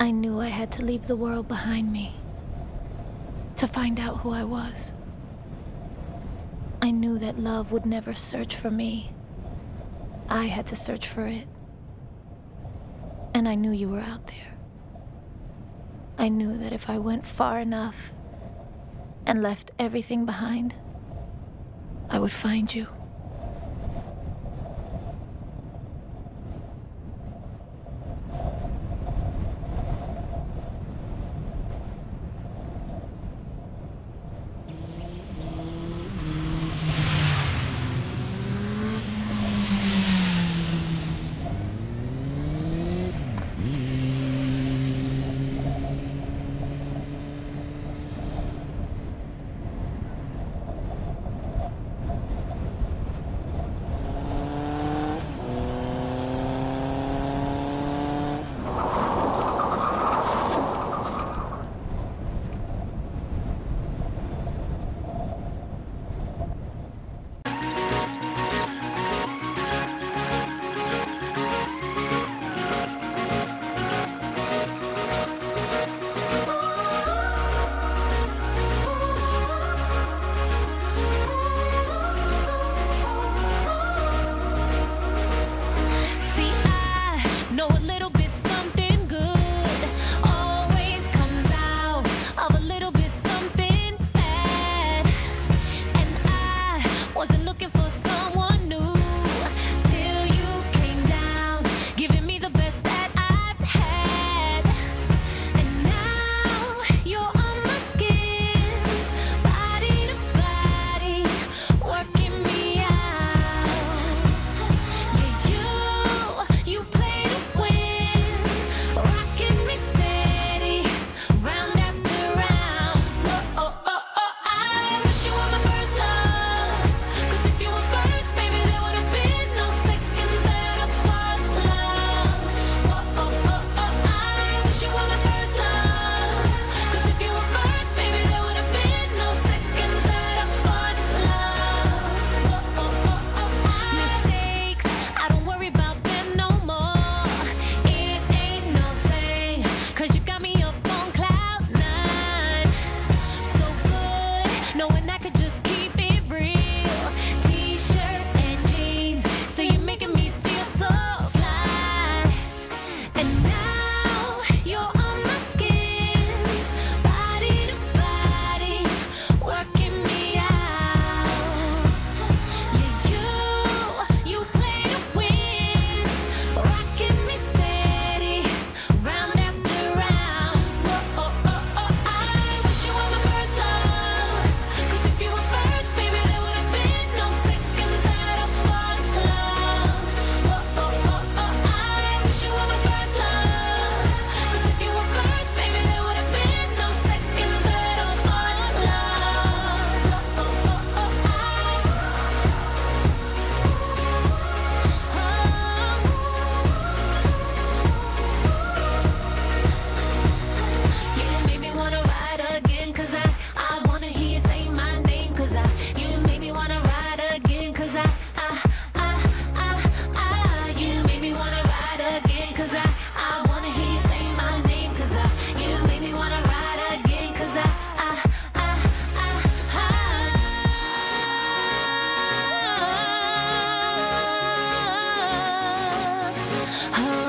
I knew I had to leave the world behind me to find out who I was. I knew that love would never search for me. I had to search for it. And I knew you were out there. I knew that if I went far enough and left everything behind, I would find you. Oh.